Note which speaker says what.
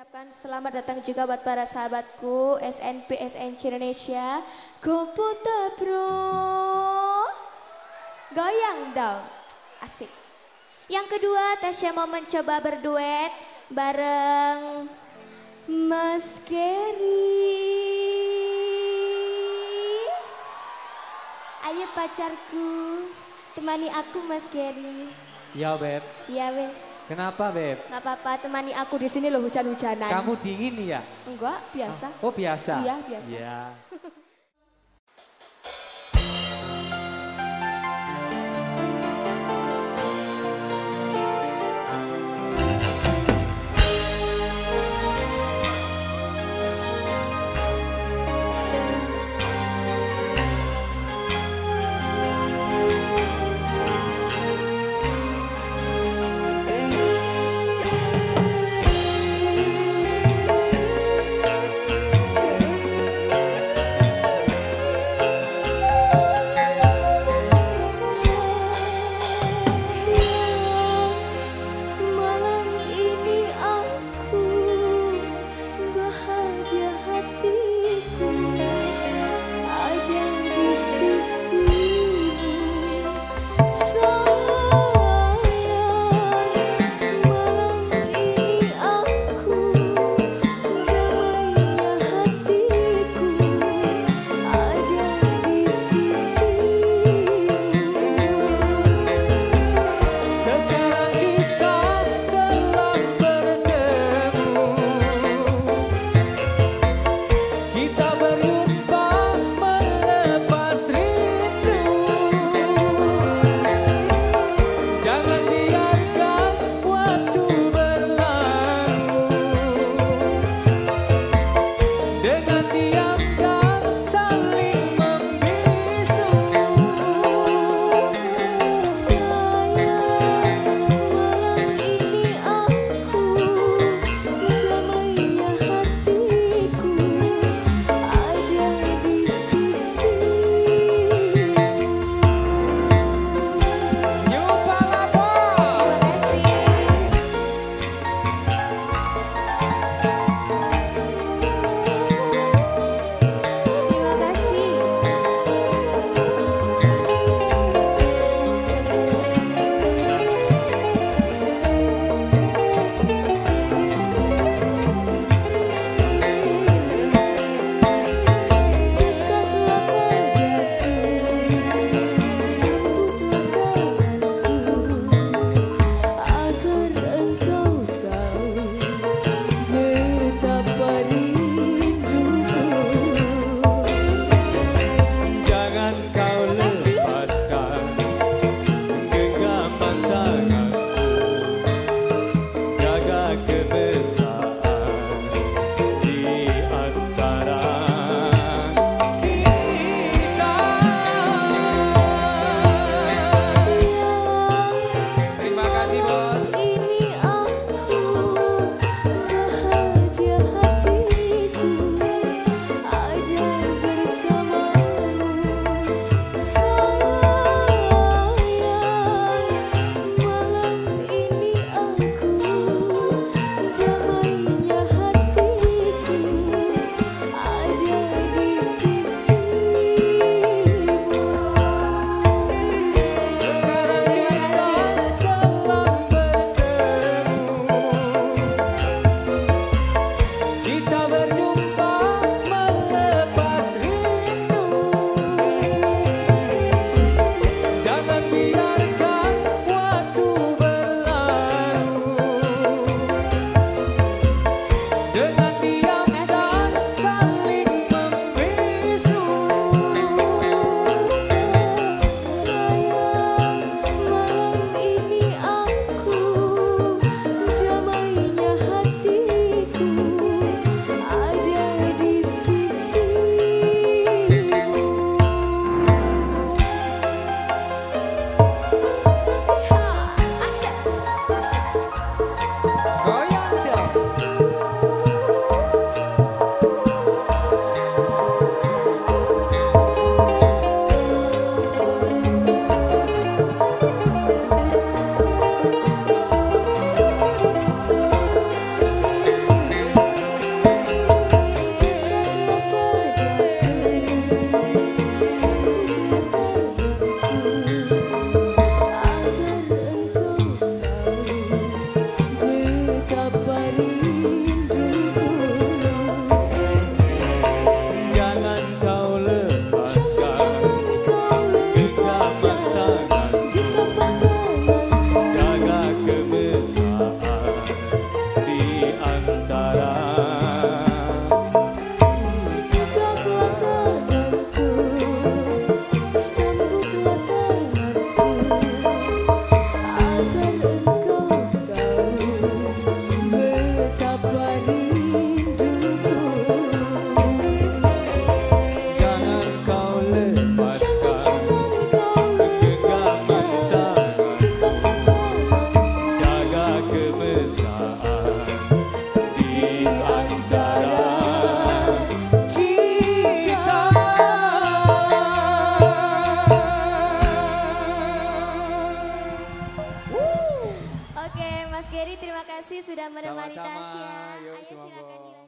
Speaker 1: ucapkan selamat datang juga buat para sahabatku SNP SNC Indonesia. Komputer Bro. Goyang dong. Asik. Yang kedua, Tasya mau mencoba berduet bareng Mas Gary. Ayo pacarku, temani aku Mas Gary.
Speaker 2: Ya Beb,
Speaker 1: Ya wes.
Speaker 2: kenapa Beb?
Speaker 1: Nggak apa-apa, temani aku di sini loh hujan-hujanan.
Speaker 2: Kamu dingin ya?
Speaker 1: Enggak, biasa.
Speaker 2: Oh biasa?
Speaker 1: Iya, biasa.
Speaker 2: Iya.
Speaker 1: kasih sudah menemani. Tasya. Ayo silakan dilanjut.